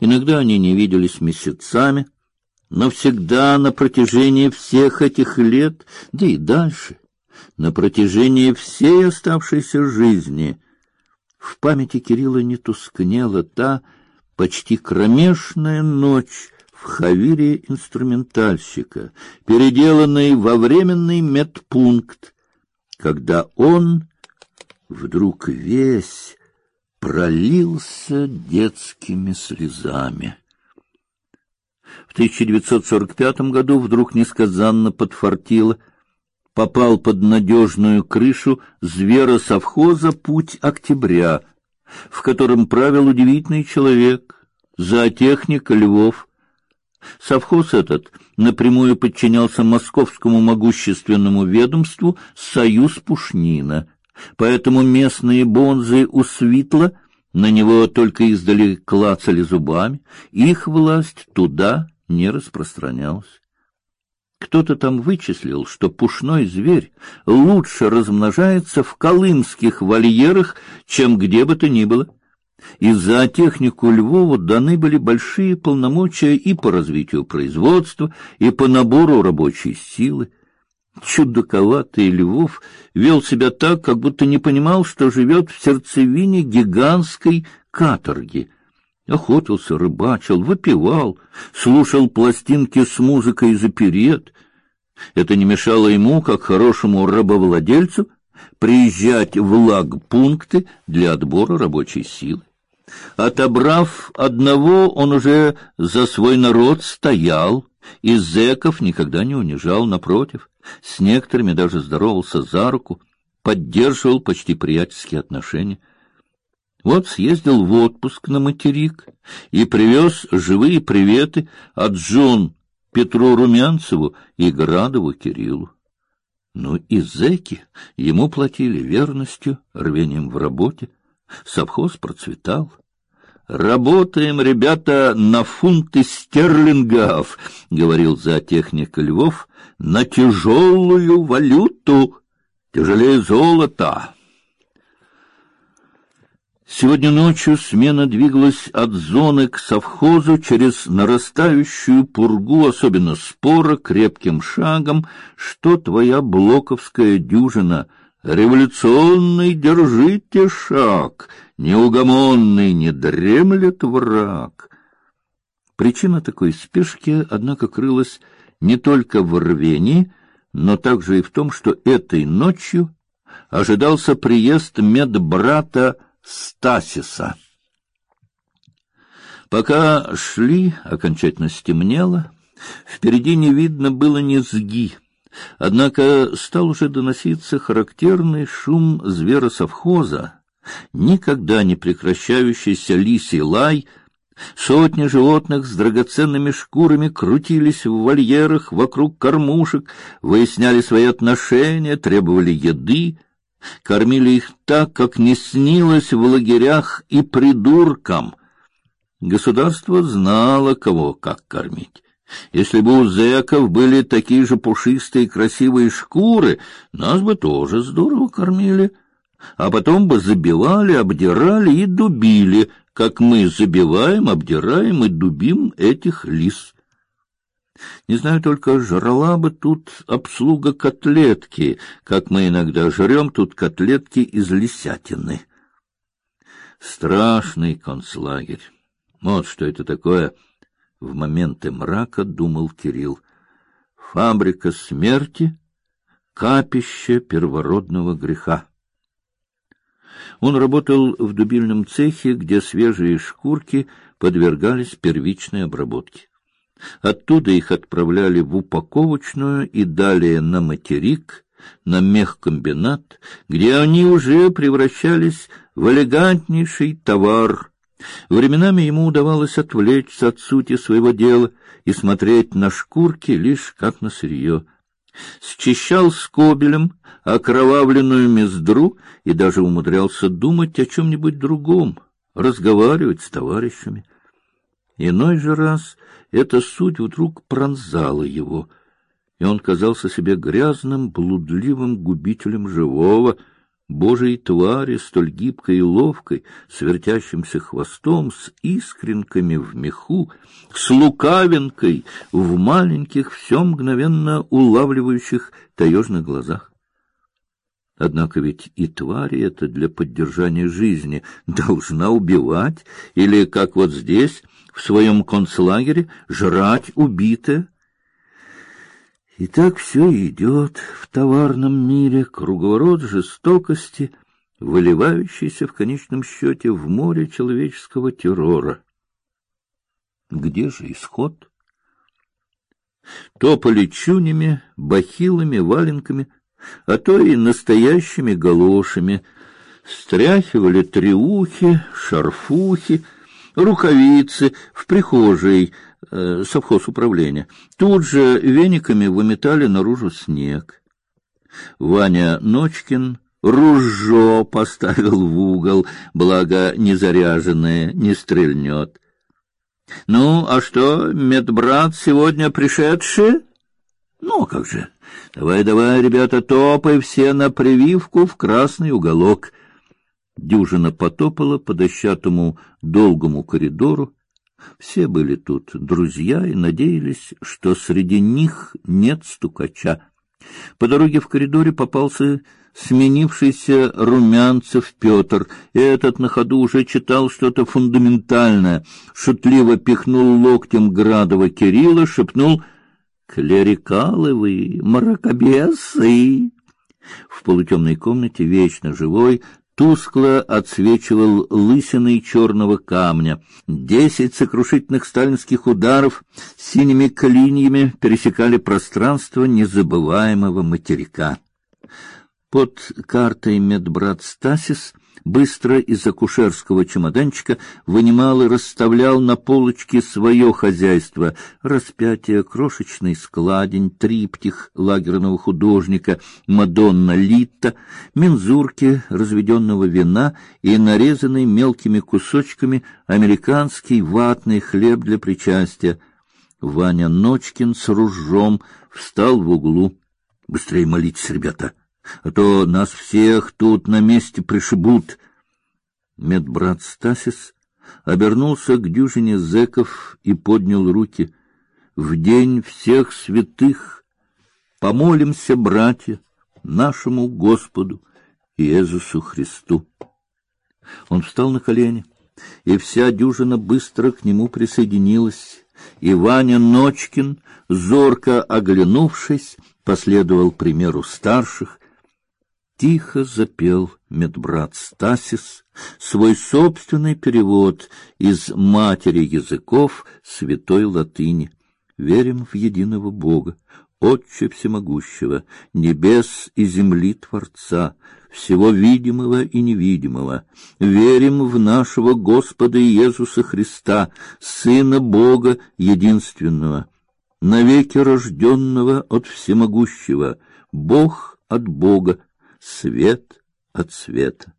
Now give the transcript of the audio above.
Иногда они не виделись месяцами, но всегда на протяжении всех этих лет, да и дальше, на протяжении всей оставшейся жизни, в памяти Кирилла не тускнела та почти кромешная ночь в хавире инструментальщика, переделанной во временный медпункт, когда он вдруг весь пролился детскими слезами. В 1945 году вдруг несказанно подфартило, попал под надежную крышу зверосовхоза «Путь октября», в котором правил удивительный человек, зоотехник Львов. Совхоз этот напрямую подчинялся московскому могущественному ведомству «Союз Пушнина», поэтому местные бонзы у Свитла на него только издали клацали зубами, их власть туда не распространялась. Кто-то там вычислил, что пушной зверь лучше размножается в колымских вольерах, чем где бы то ни было. Из-за технику Львову даны были большие полномочия и по развитию производства, и по набору рабочей силы. Чудаковатый Львов вел себя так, как будто не понимал, что живет в сердцевине гигантской каторги. Охотился, рыбачил, выпивал, слушал пластинки с музыкой из оперет. Это не мешало ему, как хорошему рабовладельцу, приезжать в лагпункты для отбора рабочей силы. Отобрав одного, он уже за свой народ стоял, и зэков никогда не унижал, напротив с некоторыми даже здоровался за руку, поддерживал почти приятельские отношения. Вот съездил в отпуск на материк и привез живые приветы от Джон Петру Румянцеву и Градову Кириллу. Ну и зэки ему платили верностью, рвением в работе. Совхоз процветал. Работаем, ребята, на фунты стерлингов, говорил зоотехник Львов, на тяжелую валюту, тяжелее золота. Сегодня ночью смена двигалась от зоны к совхозу через нарастающую пургу, особенно спора, крепким шагом, что твоя блоковская дюжина — Революционный держите шаг, неугомонный не дремлет враг. Причина такой спешки, однако, крылась не только в рвении, но также и в том, что этой ночью ожидался приезд медбрата Стасиса. Пока шли, окончательно стемнело, впереди не видно было низги. Однако стал уже доноситься характерный шум зверосовхоза, никогда не прекращающийся лисий лай. Сотни животных с драгоценными шкурами крутились в вольерах вокруг кормушек, выясняли свои отношения, требовали еды, кормили их так, как не снилось в лагерях и придуркам. Государство знало, кого как кормить. Если бы у зэков были такие же пушистые красивые шкуры, нас бы тоже здорово кормили, а потом бы забивали, обдирали и дубили, как мы забиваем, обдираем и дубим этих лис. Не знаю только, жрала бы тут обслуга котлетки, как мы иногда жрем тут котлетки из лисятины. Страшный концлагерь. Вот что это такое — в моменты мрака думал Кирилл. Фабрика смерти, капище первородного греха. Он работал в дубильном цехе, где свежие шкурки подвергались первичной обработке. Оттуда их отправляли в упаковочную и далее на материк, на мехкомбинат, где они уже превращались в элегантнейший товар Временами ему удавалось отвлечься от сути своего дела и смотреть на шкурки лишь как на сырье. Счищал скобелем окровавленную мездру и даже умудрялся думать о чем-нибудь другом, разговаривать с товарищами. Иной же раз эта суть вдруг пронзала его, и он казался себе грязным, блудливым губителем живого, Божьей твари, столь гибкой и ловкой, с вертящимся хвостом, с искренками в меху, с лукавинкой в маленьких, все мгновенно улавливающих таежных глазах. Однако ведь и твари это для поддержания жизни должна убивать или, как вот здесь, в своем концлагере, жрать убитое, и так все идет в товарном мире, круговорот жестокости, выливающийся в конечном счете в море человеческого террора. Где же исход? Топали чунями, бахилами, валенками, а то и настоящими галошами, стряхивали треухи, шарфухи, рукавицы в прихожей — э, совхоз управления. Тут же вениками выметали наружу снег. Ваня Ночкин ружье поставил в угол, благо не заряженное, не стрельнет. Ну, а что, медбрат сегодня пришедший? Ну, как же. Давай, давай, ребята, топай все на прививку в красный уголок. Дюжина потопала по дощатому долгому коридору, все были тут друзья и надеялись, что среди них нет стукача. По дороге в коридоре попался сменившийся Румянцев Петр. Этот на ходу уже читал что-то фундаментальное, шутливо пихнул локтем Градова Кирилла, шепнул «Клерикалы вы, мракобесы!» В полутемной комнате, вечно живой, тускло отсвечивал лысиной черного камня. Десять сокрушительных сталинских ударов синими клиньями пересекали пространство незабываемого материка. Под картой медбрат Стасис быстро из акушерского чемоданчика вынимал и расставлял на полочке свое хозяйство: распятие, крошечный складень, триптих лагерного художника Мадонна Литта, мензурки разведенного вина и нарезанный мелкими кусочками американский ватный хлеб для причастия. Ваня Ночкин с ружьем встал в углу. Быстрее молитесь, ребята а то нас всех тут на месте пришибут. Медбрат Стасис обернулся к дюжине зэков и поднял руки. В день всех святых помолимся, братья, нашему Господу Иисусу Христу. Он встал на колени, и вся дюжина быстро к нему присоединилась. И Ваня Ночкин, зорко оглянувшись, последовал примеру старших тихо запел медбрат Стасис свой собственный перевод из матери языков святой латыни. Верим в единого Бога, Отче всемогущего, небес и земли Творца, всего видимого и невидимого. Верим в нашего Господа Иисуса Христа, Сына Бога единственного, навеки рожденного от всемогущего, Бог от Бога, свет от света.